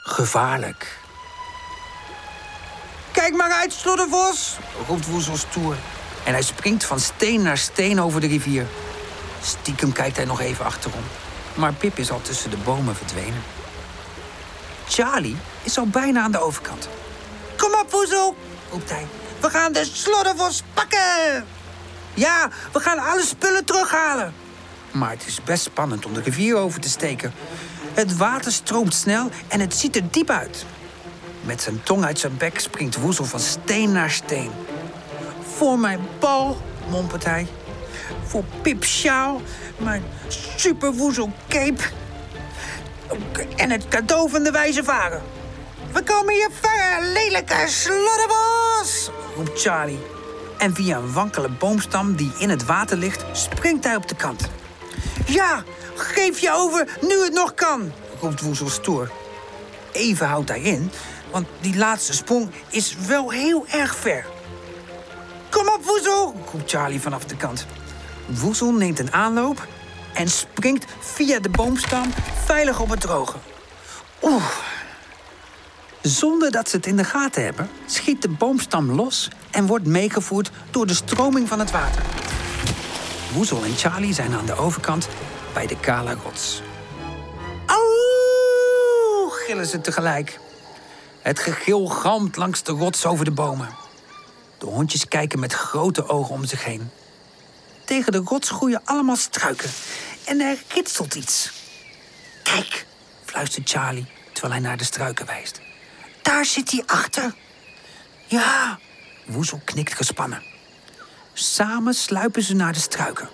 gevaarlijk. Kijk maar uit, Sloddervos, roept Woezel stoer. En hij springt van steen naar steen over de rivier. Stiekem kijkt hij nog even achterom. Maar Pip is al tussen de bomen verdwenen. Charlie is al bijna aan de overkant. Kom op, Woezel, roept hij. We gaan de Sloddervos pakken! Ja, we gaan alle spullen terughalen. Maar het is best spannend om de rivier over te steken. Het water stroomt snel en het ziet er diep uit. Met zijn tong uit zijn bek springt Woezel van steen naar steen. Voor mijn bal, mompelt hij. Voor Pip Sjaal, mijn superwoezel cape. En het cadeau van de wijze varen. We komen je vangen, lelijke slodderbos, roept Charlie. En via een wankele boomstam die in het water ligt, springt hij op de kant. Ja, geef je over nu het nog kan, roept Woezel stoer. Even houdt hij in, want die laatste sprong is wel heel erg ver. Kom op, Woezel, roept Charlie vanaf de kant. Woezel neemt een aanloop en springt via de boomstam veilig op het droge. Oeh. Zonder dat ze het in de gaten hebben, schiet de boomstam los en wordt meegevoerd door de stroming van het water. Woezel en Charlie zijn aan de overkant bij de kale rots. Auw, gillen ze tegelijk. Het gegil galmt langs de rots over de bomen. De hondjes kijken met grote ogen om zich heen. Tegen de rots groeien allemaal struiken en er ritselt iets. Kijk, fluistert Charlie terwijl hij naar de struiken wijst. Daar zit hij achter. Ja, Woezel knikt gespannen. Samen sluipen ze naar de struiken.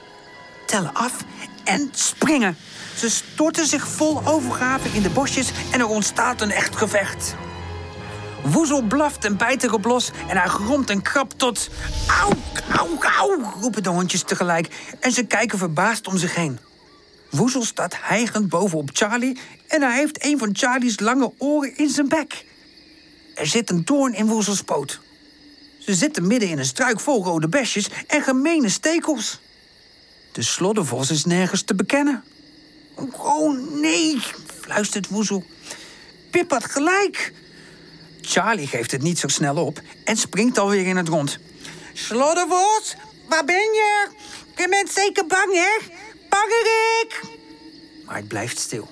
Tellen af en springen. Ze storten zich vol overgave in de bosjes en er ontstaat een echt gevecht. Woezel blaft en bijt erop los en hij gromt en krabt tot... Auw, auw, auw, roepen de hondjes tegelijk en ze kijken verbaasd om zich heen. Woezel staat hijgend bovenop Charlie en hij heeft een van Charlie's lange oren in zijn bek. Er zit een doorn in Woezels poot. Ze zitten midden in een struik vol rode besjes en gemene stekels. De sloddervos is nergens te bekennen. Oh nee, fluistert Woezel. Pip had gelijk. Charlie geeft het niet zo snel op en springt alweer in het rond. Sloddervos, waar ben je? Je bent zeker bang, hè? Bangerik! Maar het blijft stil.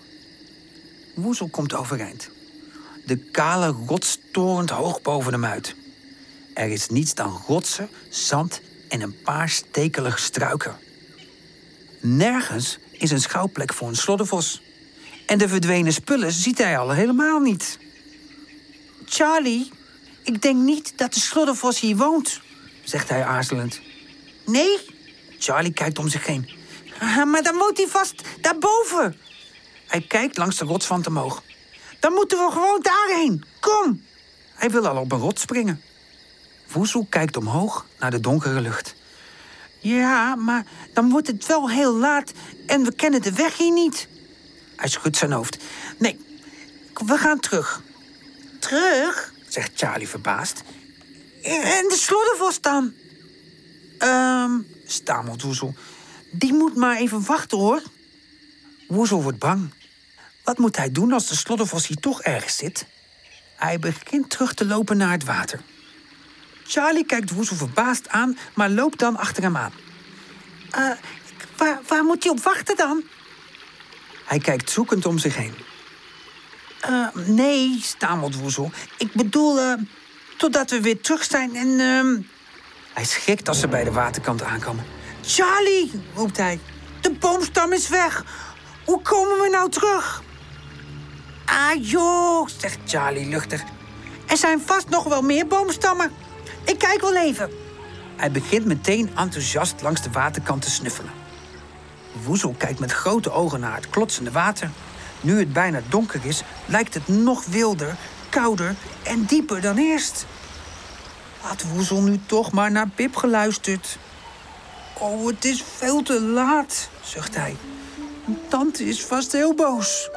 Woezel komt overeind. De kale rots torent hoog boven hem uit. Er is niets dan rotsen, zand en een paar stekelige struiken. Nergens is een schouwplek voor een sloddervos. En de verdwenen spullen ziet hij al helemaal niet. Charlie, ik denk niet dat de sloddervos hier woont, zegt hij aarzelend. Nee? Charlie kijkt om zich heen. Maar dan woont hij vast daarboven. Hij kijkt langs de rotswand omhoog. Dan moeten we gewoon daarheen. Kom. Hij wil al op een rots springen. Woezel kijkt omhoog naar de donkere lucht. Ja, maar dan wordt het wel heel laat en we kennen de weg hier niet. Hij schudt zijn hoofd. Nee, we gaan terug. Terug? zegt Charlie verbaasd. En de sloddervos dan? Ehm, stamelt Woezel. Die moet maar even wachten, hoor. Woezel wordt bang. Wat moet hij doen als de sloddervos hier toch ergens zit? Hij begint terug te lopen naar het water. Charlie kijkt Woezel verbaasd aan, maar loopt dan achter hem aan. Eh, waar, waar moet hij op wachten dan? Hij kijkt zoekend om zich heen. Eh, nee, stamelt Woezel. Ik bedoel, eh, totdat we weer terug zijn en... ehm, Hij schrikt als ze bij de waterkant aankomen. Charlie, roept hij. De boomstam is weg. Hoe komen we nou terug? Ah joh, zegt Charlie luchtig. Er zijn vast nog wel meer boomstammen. Ik kijk wel even. Hij begint meteen enthousiast langs de waterkant te snuffelen. Woezel kijkt met grote ogen naar het klotsende water. Nu het bijna donker is, lijkt het nog wilder, kouder en dieper dan eerst. Had Woezel nu toch maar naar Pip geluisterd? Oh, het is veel te laat, zucht hij. Tante is vast heel boos.